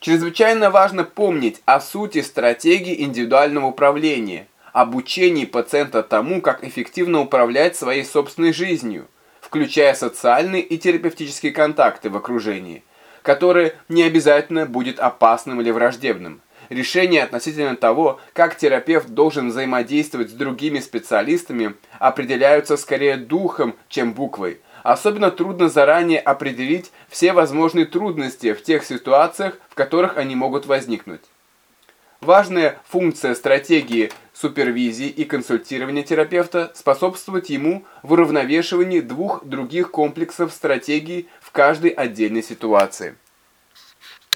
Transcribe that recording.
Чрезвычайно важно помнить о сути стратегии индивидуального управления, обучении пациента тому, как эффективно управлять своей собственной жизнью, включая социальные и терапевтические контакты в окружении, которое не обязательно будет опасным или враждебным. Решение относительно того, как терапевт должен взаимодействовать с другими специалистами, определяются скорее духом, чем буквой. Особенно трудно заранее определить все возможные трудности в тех ситуациях, в которых они могут возникнуть. Важная функция стратегии супервизии и консультирования терапевта способствовать ему в уравновешивании двух других комплексов стратегии в каждой отдельной ситуации.